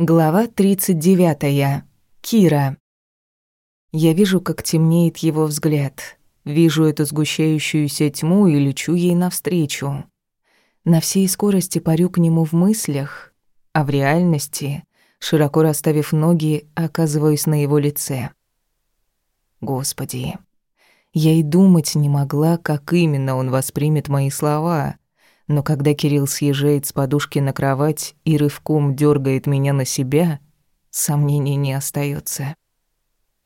Глава 39. Кира. Я вижу, как темнеет его взгляд. Вижу эту сгущающуюся тьму и лечу ей навстречу. На всей скорости парю к нему в мыслях, а в реальности, широко расставив ноги, оказываюсь на его лице. Господи, я и думать не могла, как именно он воспримет мои слова — но когда Кирилл съезжает с подушки на кровать и рывком дергает меня на себя, сомнений не остается.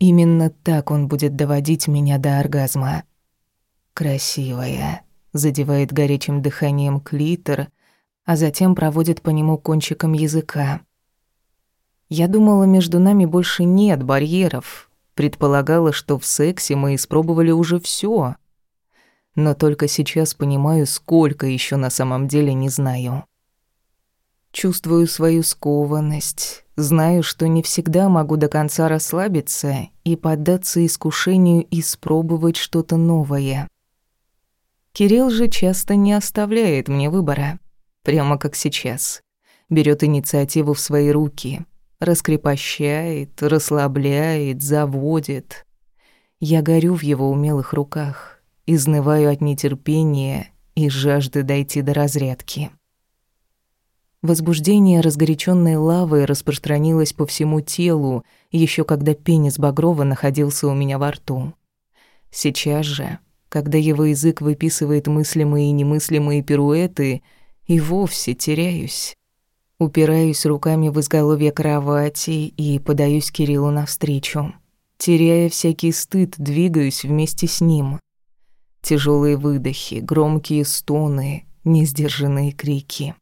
Именно так он будет доводить меня до оргазма. Красивая, задевает горячим дыханием клитор, а затем проводит по нему кончиком языка. Я думала, между нами больше нет барьеров. Предполагала, что в сексе мы испробовали уже все но только сейчас понимаю, сколько еще на самом деле не знаю. Чувствую свою скованность, знаю, что не всегда могу до конца расслабиться и поддаться искушению испробовать что-то новое. Кирилл же часто не оставляет мне выбора, прямо как сейчас. Берет инициативу в свои руки, раскрепощает, расслабляет, заводит. Я горю в его умелых руках изнываю от нетерпения и жажды дойти до разрядки. Возбуждение разгоряченной лавой распространилось по всему телу, еще когда пенис Багрова находился у меня во рту. Сейчас же, когда его язык выписывает мыслимые и немыслимые пируэты, и вовсе теряюсь. Упираюсь руками в изголовье кровати и подаюсь Кириллу навстречу. Теряя всякий стыд, двигаюсь вместе с ним — Тяжелые выдохи, громкие стоны, несдержанные крики.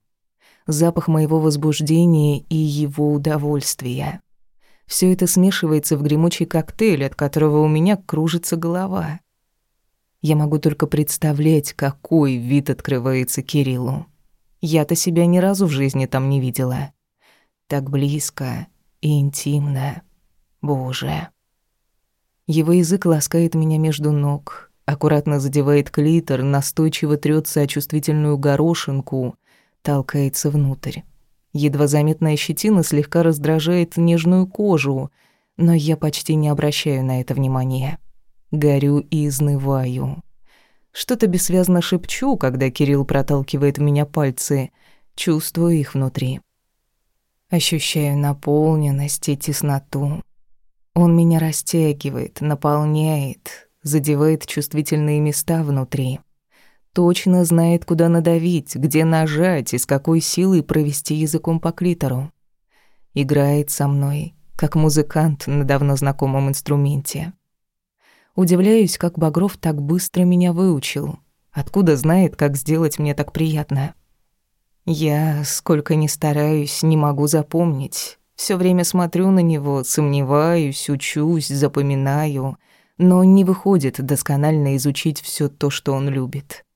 Запах моего возбуждения и его удовольствия. Все это смешивается в гремучий коктейль, от которого у меня кружится голова. Я могу только представлять, какой вид открывается Кириллу. Я-то себя ни разу в жизни там не видела. Так близко и интимно. Боже. Его язык ласкает меня между ног, аккуратно задевает клитор, настойчиво трется о чувствительную горошинку, толкается внутрь. Едва заметная щетина слегка раздражает нежную кожу, но я почти не обращаю на это внимания. Горю и изнываю. Что-то бессвязно шепчу, когда Кирилл проталкивает в меня пальцы, чувствую их внутри. Ощущаю наполненность и тесноту. Он меня растягивает, наполняет, задевает чувствительные места внутри. Точно знает, куда надавить, где нажать и с какой силой провести языком по клитору. Играет со мной, как музыкант на давно знакомом инструменте. Удивляюсь, как Багров так быстро меня выучил. Откуда знает, как сделать мне так приятно? Я, сколько ни стараюсь, не могу запомнить. Все время смотрю на него, сомневаюсь, учусь, запоминаю — но не выходит досконально изучить все то, что он любит.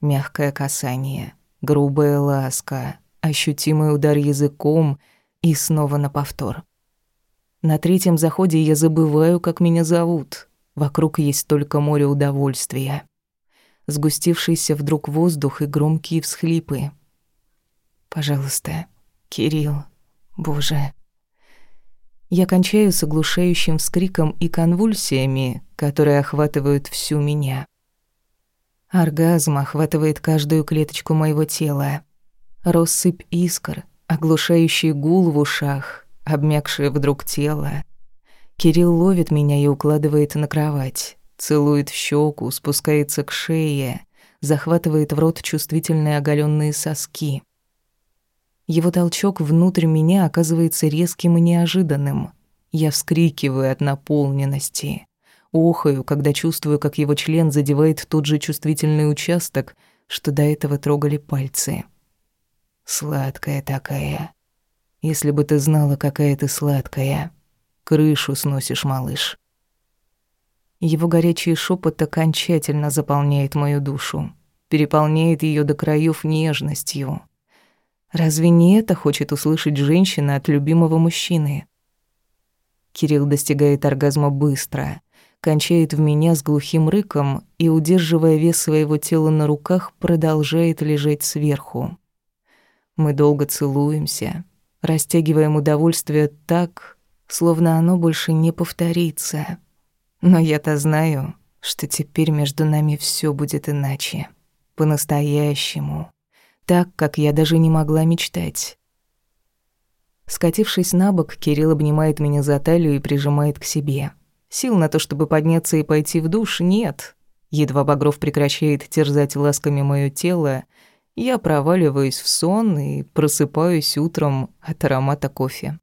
Мягкое касание, грубая ласка, ощутимый удар языком и снова на повтор. На третьем заходе я забываю, как меня зовут. Вокруг есть только море удовольствия. Сгустившийся вдруг воздух и громкие всхлипы. «Пожалуйста, Кирилл, Боже, я кончаю с оглушающим вскриком и конвульсиями, которые охватывают всю меня. Оргазм охватывает каждую клеточку моего тела. Россыпь искр, оглушающий гул в ушах, обмякшее вдруг тело. Кирилл ловит меня и укладывает на кровать, целует в щеку, спускается к шее, захватывает в рот чувствительные оголенные соски. Его толчок внутрь меня оказывается резким и неожиданным. Я вскрикиваю от наполненности. Охаю, когда чувствую, как его член задевает тот же чувствительный участок, что до этого трогали пальцы. Сладкая такая. Если бы ты знала, какая ты сладкая. Крышу сносишь, малыш. Его горячий шепот окончательно заполняет мою душу, переполняет ее до краев нежностью. Разве не это хочет услышать женщина от любимого мужчины? Кирилл достигает оргазма быстро, кончает в меня с глухим рыком и, удерживая вес своего тела на руках, продолжает лежать сверху. Мы долго целуемся, растягиваем удовольствие так, словно оно больше не повторится. Но я-то знаю, что теперь между нами все будет иначе. По-настоящему. Так, как я даже не могла мечтать. Скатившись на бок, Кирилл обнимает меня за талию и прижимает к себе. Сил на то, чтобы подняться и пойти в душ, нет. Едва Багров прекращает терзать ласками моё тело, я проваливаюсь в сон и просыпаюсь утром от аромата кофе.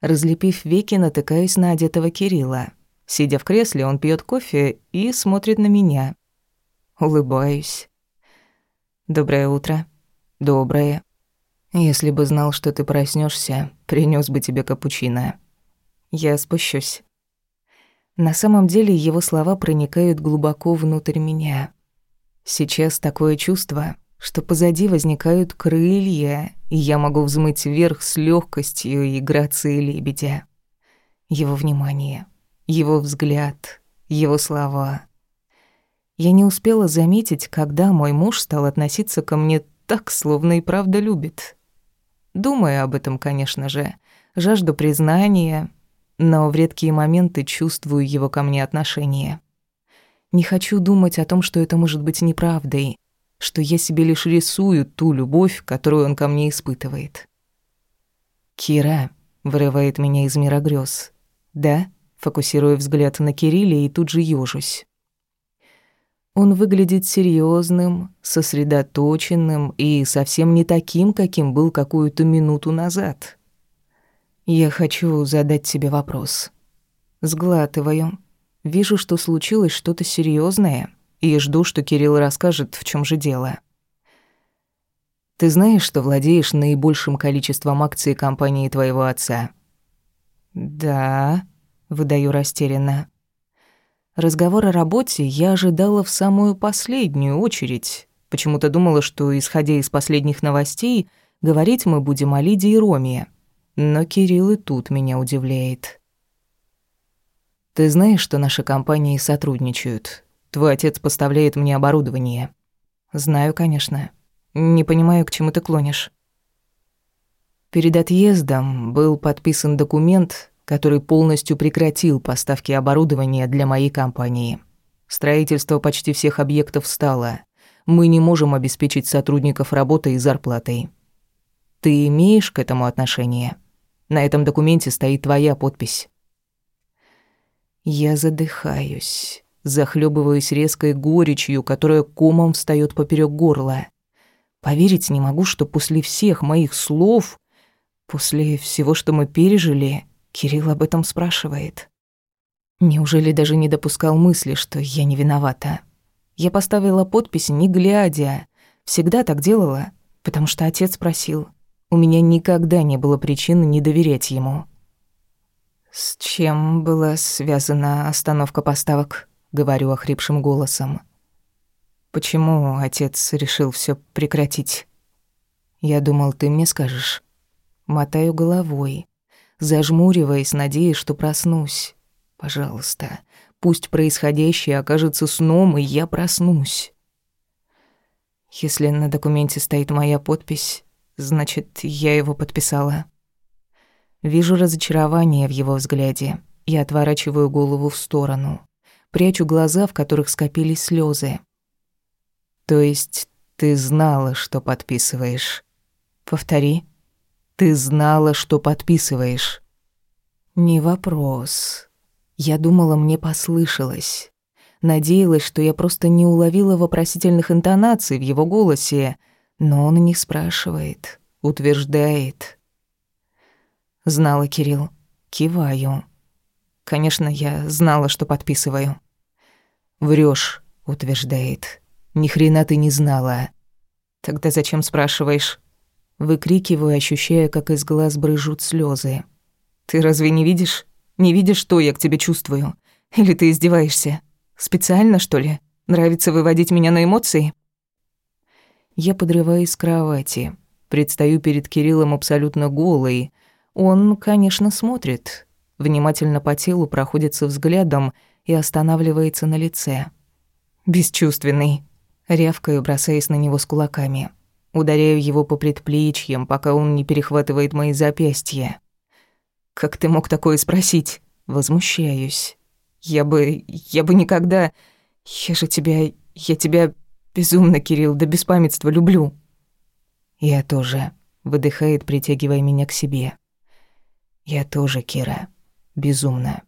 Разлепив веки, натыкаюсь на одетого Кирилла. Сидя в кресле, он пьет кофе и смотрит на меня. Улыбаюсь. «Доброе утро». «Доброе». «Если бы знал, что ты проснешься, принес бы тебе капучино». «Я спущусь». На самом деле его слова проникают глубоко внутрь меня. Сейчас такое чувство, что позади возникают крылья, и я могу взмыть вверх с легкостью и грацией лебедя. Его внимание, его взгляд, его слова. Я не успела заметить, когда мой муж стал относиться ко мне так, словно и правда любит. Думая об этом, конечно же, жажду признания, но в редкие моменты чувствую его ко мне отношение. Не хочу думать о том, что это может быть неправдой, что я себе лишь рисую ту любовь, которую он ко мне испытывает. «Кира», — вырывает меня из мира грез. «Да?» — фокусирую взгляд на Кирилле и тут же ёжусь. Он выглядит серьезным, сосредоточенным и совсем не таким, каким был какую-то минуту назад. Я хочу задать тебе вопрос. Сглатываю. Вижу, что случилось что-то серьезное, и жду, что Кирилл расскажет, в чем же дело. Ты знаешь, что владеешь наибольшим количеством акций компании твоего отца? Да, выдаю растерянно. Разговор о работе я ожидала в самую последнюю очередь. Почему-то думала, что, исходя из последних новостей, говорить мы будем о Лиде и Роме. Но Кирилл и тут меня удивляет. «Ты знаешь, что наши компании сотрудничают? Твой отец поставляет мне оборудование». «Знаю, конечно. Не понимаю, к чему ты клонишь». Перед отъездом был подписан документ, который полностью прекратил поставки оборудования для моей компании. Строительство почти всех объектов стало. Мы не можем обеспечить сотрудников работой и зарплатой. Ты имеешь к этому отношение?» На этом документе стоит твоя подпись. Я задыхаюсь, захлебываюсь резкой горечью, которая комом встает поперек горла. Поверить не могу, что после всех моих слов, после всего, что мы пережили, Кирилл об этом спрашивает. Неужели даже не допускал мысли, что я не виновата? Я поставила подпись не глядя, всегда так делала, потому что отец просил. У меня никогда не было причины не доверять ему. «С чем была связана остановка поставок?» — говорю охрипшим голосом. «Почему отец решил все прекратить?» «Я думал, ты мне скажешь». Мотаю головой, зажмуриваясь, надеясь, что проснусь. «Пожалуйста, пусть происходящее окажется сном, и я проснусь». Если на документе стоит моя подпись, Значит, я его подписала. Вижу разочарование в его взгляде и отворачиваю голову в сторону. Прячу глаза, в которых скопились слезы. То есть ты знала, что подписываешь? Повтори. Ты знала, что подписываешь? Не вопрос. Я думала, мне послышалось. Надеялась, что я просто не уловила вопросительных интонаций в его голосе, но он не спрашивает, утверждает. Знала Кирилл. Киваю. Конечно, я знала, что подписываю. Врешь, утверждает. Ни хрена ты не знала. Тогда зачем спрашиваешь? Выкрикиваю, ощущая, как из глаз брызжут слезы. Ты разве не видишь? Не видишь, что я к тебе чувствую? Или ты издеваешься? Специально, что ли? Нравится выводить меня на эмоции? Я подрываюсь с кровати. Предстаю перед Кириллом абсолютно голой. Он, конечно, смотрит. Внимательно по телу проходится взглядом и останавливается на лице. «Бесчувственный», — рявкаю, бросаясь на него с кулаками. Ударяю его по предплечьям, пока он не перехватывает мои запястья. «Как ты мог такое спросить?» Возмущаюсь. «Я бы... я бы никогда... Я же тебя... я тебя безумно, Кирилл, до беспамятства люблю». «Я тоже», — выдыхает, притягивая меня к себе. «Я тоже, Кира. Безумно».